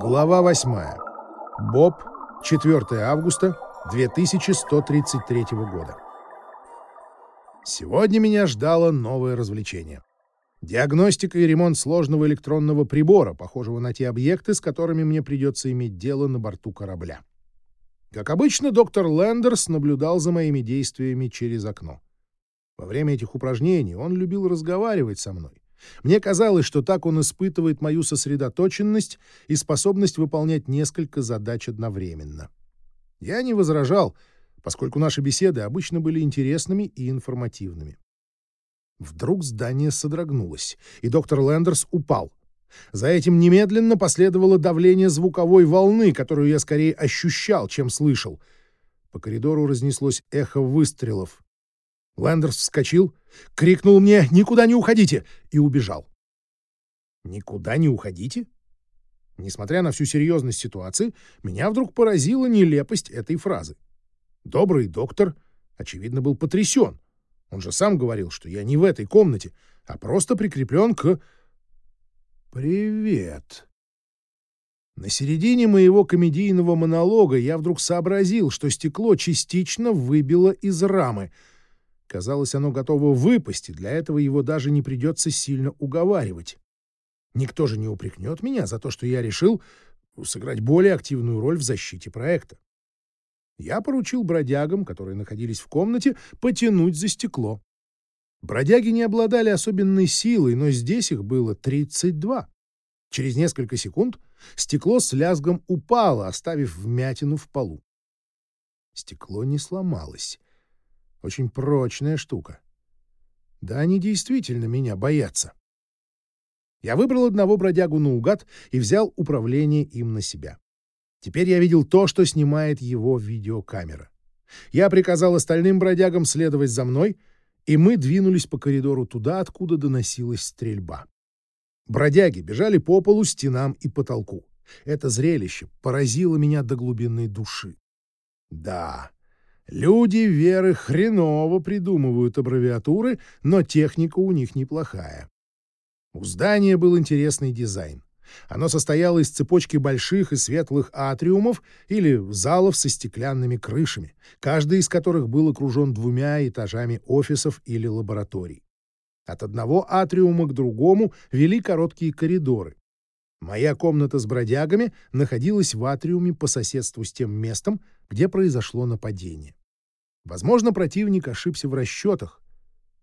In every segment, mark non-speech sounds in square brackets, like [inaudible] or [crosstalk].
Глава 8. Боб, 4 августа 2133 года. Сегодня меня ждало новое развлечение. Диагностика и ремонт сложного электронного прибора, похожего на те объекты, с которыми мне придется иметь дело на борту корабля. Как обычно, доктор Лендерс наблюдал за моими действиями через окно. Во время этих упражнений он любил разговаривать со мной. Мне казалось, что так он испытывает мою сосредоточенность и способность выполнять несколько задач одновременно. Я не возражал, поскольку наши беседы обычно были интересными и информативными. Вдруг здание содрогнулось, и доктор Лендерс упал. За этим немедленно последовало давление звуковой волны, которую я скорее ощущал, чем слышал. По коридору разнеслось эхо выстрелов. Лендерс вскочил, крикнул мне «Никуда не уходите!» и убежал. «Никуда не уходите?» Несмотря на всю серьезность ситуации, меня вдруг поразила нелепость этой фразы. Добрый доктор, очевидно, был потрясен. Он же сам говорил, что я не в этой комнате, а просто прикреплен к... «Привет». На середине моего комедийного монолога я вдруг сообразил, что стекло частично выбило из рамы. Казалось, оно готово выпасть, и для этого его даже не придется сильно уговаривать. Никто же не упрекнет меня за то, что я решил сыграть более активную роль в защите проекта я поручил бродягам, которые находились в комнате, потянуть за стекло. Бродяги не обладали особенной силой, но здесь их было 32. Через несколько секунд стекло с лязгом упало, оставив вмятину в полу. Стекло не сломалось. Очень прочная штука. Да они действительно меня боятся. Я выбрал одного бродягу наугад и взял управление им на себя. Теперь я видел то, что снимает его видеокамера. Я приказал остальным бродягам следовать за мной, и мы двинулись по коридору туда, откуда доносилась стрельба. Бродяги бежали по полу, стенам и потолку. Это зрелище поразило меня до глубины души. Да, люди веры хреново придумывают аббревиатуры, но техника у них неплохая. У здания был интересный дизайн. Оно состояло из цепочки больших и светлых атриумов или залов со стеклянными крышами, каждый из которых был окружен двумя этажами офисов или лабораторий. От одного атриума к другому вели короткие коридоры. Моя комната с бродягами находилась в атриуме по соседству с тем местом, где произошло нападение. Возможно, противник ошибся в расчетах,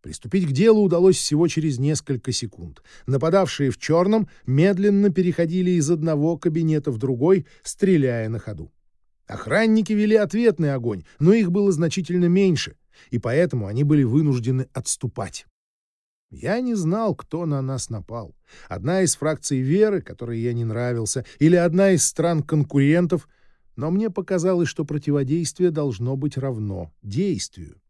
Приступить к делу удалось всего через несколько секунд. Нападавшие в черном медленно переходили из одного кабинета в другой, стреляя на ходу. Охранники вели ответный огонь, но их было значительно меньше, и поэтому они были вынуждены отступать. Я не знал, кто на нас напал. Одна из фракций веры, которой я не нравился, или одна из стран-конкурентов, но мне показалось, что противодействие должно быть равно действию.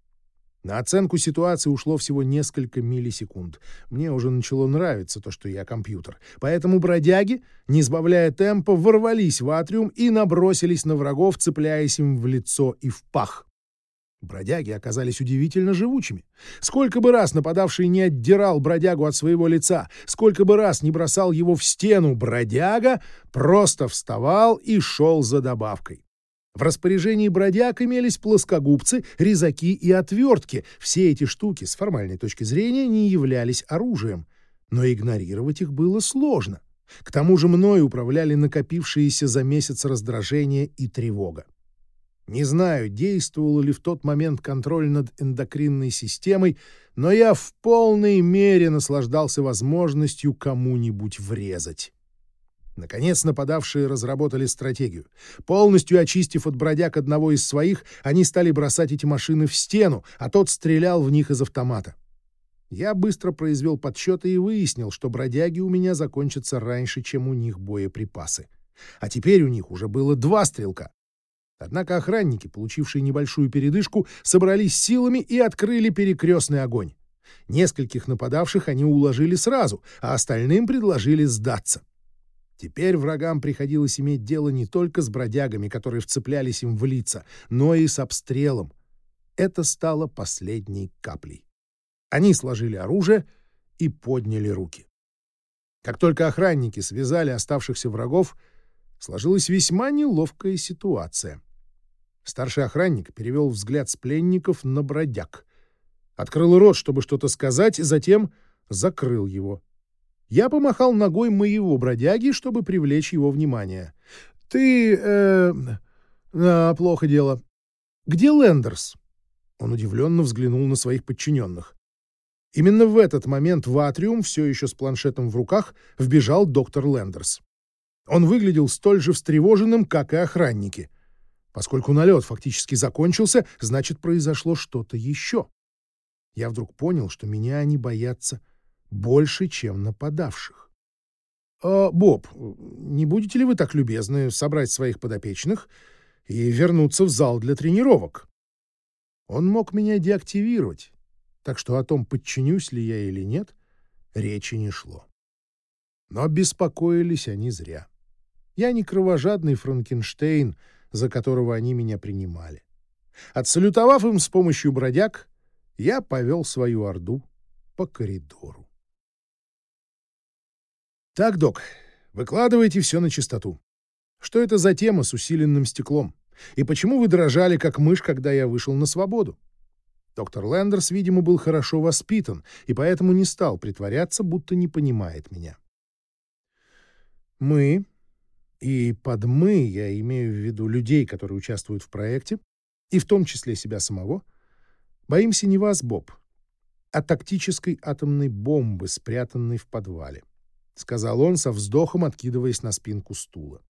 На оценку ситуации ушло всего несколько миллисекунд. Мне уже начало нравиться то, что я компьютер. Поэтому бродяги, не сбавляя темпа, ворвались в атриум и набросились на врагов, цепляясь им в лицо и в пах. Бродяги оказались удивительно живучими. Сколько бы раз нападавший не отдирал бродягу от своего лица, сколько бы раз не бросал его в стену, бродяга просто вставал и шел за добавкой. В распоряжении бродяг имелись плоскогубцы, резаки и отвертки. Все эти штуки с формальной точки зрения не являлись оружием. Но игнорировать их было сложно. К тому же мной управляли накопившиеся за месяц раздражение и тревога. Не знаю, действовал ли в тот момент контроль над эндокринной системой, но я в полной мере наслаждался возможностью кому-нибудь врезать. Наконец нападавшие разработали стратегию. Полностью очистив от бродяг одного из своих, они стали бросать эти машины в стену, а тот стрелял в них из автомата. Я быстро произвел подсчеты и выяснил, что бродяги у меня закончатся раньше, чем у них боеприпасы. А теперь у них уже было два стрелка. Однако охранники, получившие небольшую передышку, собрались силами и открыли перекрестный огонь. Нескольких нападавших они уложили сразу, а остальным предложили сдаться. Теперь врагам приходилось иметь дело не только с бродягами, которые вцеплялись им в лица, но и с обстрелом. Это стало последней каплей. Они сложили оружие и подняли руки. Как только охранники связали оставшихся врагов, сложилась весьма неловкая ситуация. Старший охранник перевел взгляд с пленников на бродяг. Открыл рот, чтобы что-то сказать, затем закрыл его. Я помахал ногой моего бродяги, чтобы привлечь его внимание. «Ты... э... А, плохо дело. Где Лендерс?» Он удивленно взглянул на своих подчиненных. Именно в этот момент в атриум, все еще с планшетом в руках, вбежал доктор Лендерс. Он выглядел столь же встревоженным, как и охранники. Поскольку налет фактически закончился, значит, произошло что-то еще. Я вдруг понял, что меня они боятся больше, чем нападавших. «А, «Боб, не будете ли вы так любезны собрать своих подопечных и вернуться в зал для тренировок?» Он мог меня деактивировать, так что о том, подчинюсь ли я или нет, речи не шло. Но беспокоились они зря. Я не кровожадный Франкенштейн, за которого они меня принимали. Отсалютовав им с помощью бродяг, я повел свою орду по коридору. Так, док, выкладывайте все на чистоту. Что это за тема с усиленным стеклом? И почему вы дрожали, как мышь, когда я вышел на свободу? Доктор Лендерс, видимо, был хорошо воспитан и поэтому не стал притворяться, будто не понимает меня. Мы, и под «мы» я имею в виду людей, которые участвуют в проекте, и в том числе себя самого, боимся не вас, Боб, а тактической атомной бомбы, спрятанной в подвале, — сказал он со вздохом, откидываясь на спинку стула.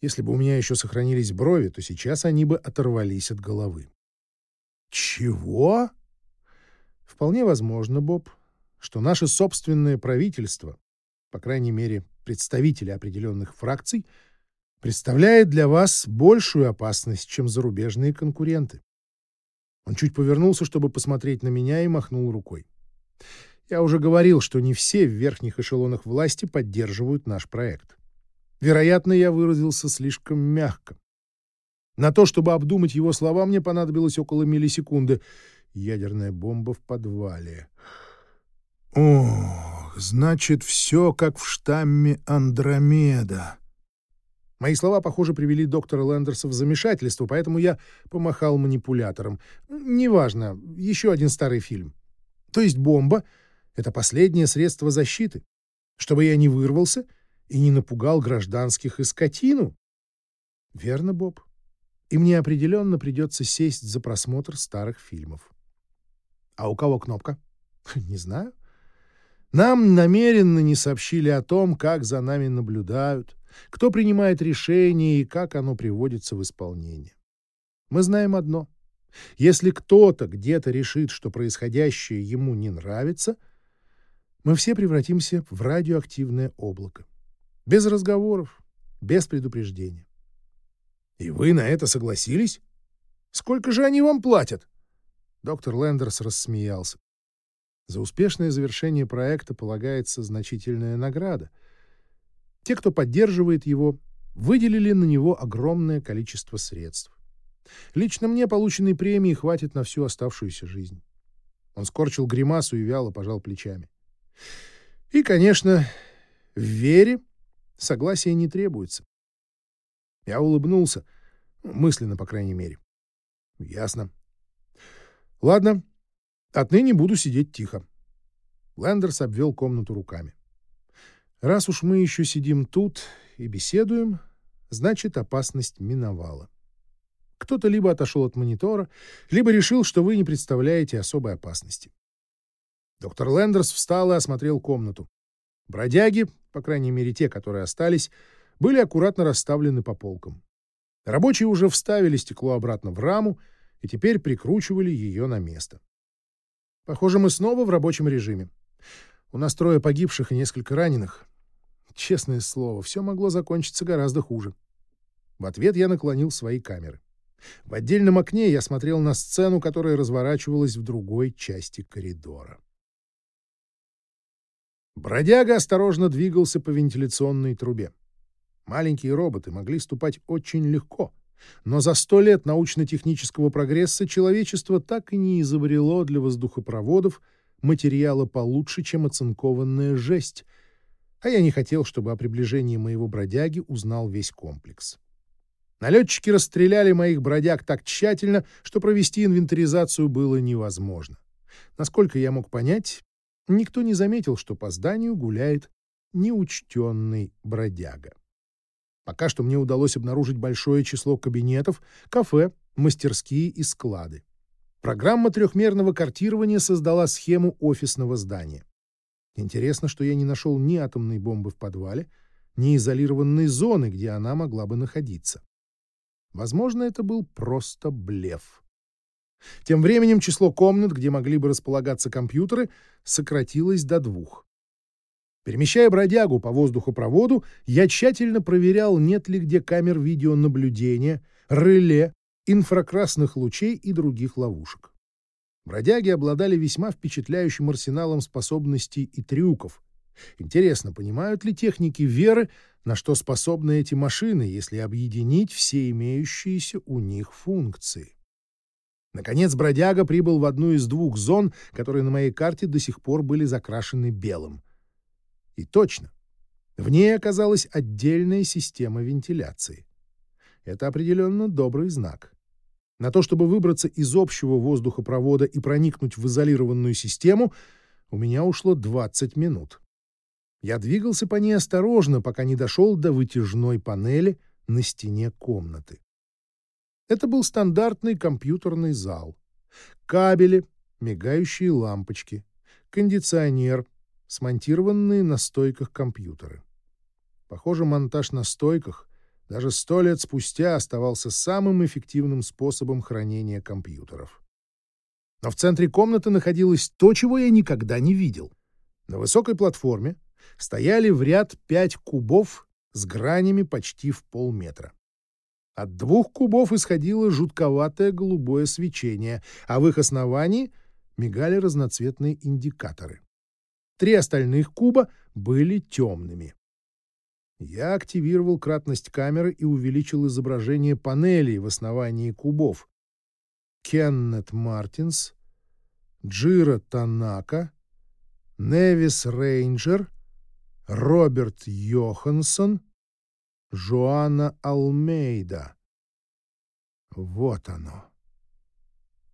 Если бы у меня еще сохранились брови, то сейчас они бы оторвались от головы. «Чего?» «Вполне возможно, Боб, что наше собственное правительство, по крайней мере, представители определенных фракций, представляет для вас большую опасность, чем зарубежные конкуренты». Он чуть повернулся, чтобы посмотреть на меня, и махнул рукой. «Я уже говорил, что не все в верхних эшелонах власти поддерживают наш проект. Вероятно, я выразился слишком мягко. На то, чтобы обдумать его слова, мне понадобилось около миллисекунды. Ядерная бомба в подвале. Ох, значит, все как в штамме Андромеда. Мои слова, похоже, привели доктора Лендерса в замешательство, поэтому я помахал манипулятором. Неважно, еще один старый фильм. То есть бомба — это последнее средство защиты. Чтобы я не вырвался — и не напугал гражданских и скотину? Верно, Боб. И мне определенно придется сесть за просмотр старых фильмов. А у кого кнопка? [laughs] Не знаю. Нам намеренно не сообщили о том, как за нами наблюдают, кто принимает решение и как оно приводится в исполнение. Мы знаем одно. Если кто-то где-то решит, что происходящее ему не нравится, мы все превратимся в радиоактивное облако. Без разговоров, без предупреждения. И вы на это согласились? Сколько же они вам платят? Доктор Лендерс рассмеялся. За успешное завершение проекта полагается значительная награда. Те, кто поддерживает его, выделили на него огромное количество средств. Лично мне полученной премии хватит на всю оставшуюся жизнь. Он скорчил гримасу и вяло пожал плечами. И, конечно, в вере Согласия не требуется. Я улыбнулся, мысленно, по крайней мере. Ясно. Ладно, отныне буду сидеть тихо. Лендерс обвел комнату руками. Раз уж мы еще сидим тут и беседуем, значит, опасность миновала. Кто-то либо отошел от монитора, либо решил, что вы не представляете особой опасности. Доктор Лендерс встал и осмотрел комнату. Бродяги, по крайней мере те, которые остались, были аккуратно расставлены по полкам. Рабочие уже вставили стекло обратно в раму и теперь прикручивали ее на место. Похоже, мы снова в рабочем режиме. У нас трое погибших и несколько раненых. Честное слово, все могло закончиться гораздо хуже. В ответ я наклонил свои камеры. В отдельном окне я смотрел на сцену, которая разворачивалась в другой части коридора. Бродяга осторожно двигался по вентиляционной трубе. Маленькие роботы могли ступать очень легко, но за сто лет научно-технического прогресса человечество так и не изобрело для воздухопроводов материала получше, чем оцинкованная жесть, а я не хотел, чтобы о приближении моего бродяги узнал весь комплекс. Налетчики расстреляли моих бродяг так тщательно, что провести инвентаризацию было невозможно. Насколько я мог понять, никто не заметил, что по зданию гуляет неучтенный бродяга. Пока что мне удалось обнаружить большое число кабинетов, кафе, мастерские и склады. Программа трехмерного картирования создала схему офисного здания. Интересно, что я не нашел ни атомной бомбы в подвале, ни изолированной зоны, где она могла бы находиться. Возможно, это был просто блеф. Тем временем число комнат, где могли бы располагаться компьютеры, сократилось до двух. Перемещая бродягу по воздухопроводу, я тщательно проверял, нет ли где камер видеонаблюдения, реле, инфракрасных лучей и других ловушек. Бродяги обладали весьма впечатляющим арсеналом способностей и трюков. Интересно, понимают ли техники веры, на что способны эти машины, если объединить все имеющиеся у них функции? Наконец, бродяга прибыл в одну из двух зон, которые на моей карте до сих пор были закрашены белым. И точно. В ней оказалась отдельная система вентиляции. Это определенно добрый знак. На то, чтобы выбраться из общего воздухопровода и проникнуть в изолированную систему, у меня ушло 20 минут. Я двигался по ней осторожно, пока не дошел до вытяжной панели на стене комнаты. Это был стандартный компьютерный зал. Кабели, мигающие лампочки, кондиционер — смонтированные на стойках компьютеры. Похоже, монтаж на стойках даже сто лет спустя оставался самым эффективным способом хранения компьютеров. Но в центре комнаты находилось то, чего я никогда не видел. На высокой платформе стояли в ряд пять кубов с гранями почти в полметра. От двух кубов исходило жутковатое голубое свечение, а в их основании мигали разноцветные индикаторы. Три остальных куба были темными. Я активировал кратность камеры и увеличил изображение панелей в основании кубов. Кеннет Мартинс, Джира Танака, Невис Рейнджер, Роберт Йоханссон, Жоанна Алмейда. Вот оно.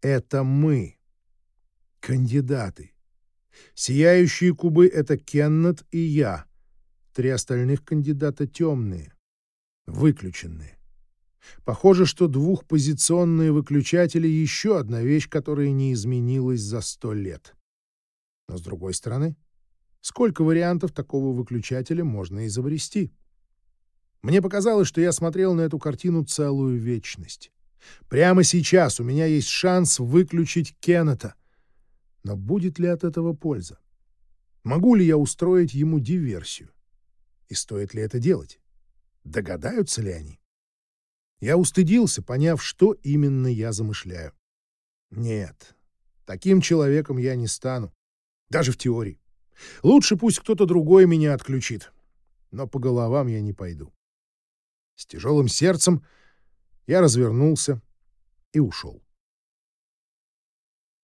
Это мы, кандидаты. Сияющие кубы — это Кеннет и я. Три остальных кандидата темные, выключенные. Похоже, что двухпозиционные выключатели — еще одна вещь, которая не изменилась за сто лет. Но, с другой стороны, сколько вариантов такого выключателя можно изобрести? Мне показалось, что я смотрел на эту картину целую вечность. Прямо сейчас у меня есть шанс выключить Кеннета — но будет ли от этого польза? Могу ли я устроить ему диверсию? И стоит ли это делать? Догадаются ли они? Я устыдился, поняв, что именно я замышляю. Нет, таким человеком я не стану. Даже в теории. Лучше пусть кто-то другой меня отключит. Но по головам я не пойду. С тяжелым сердцем я развернулся и ушел.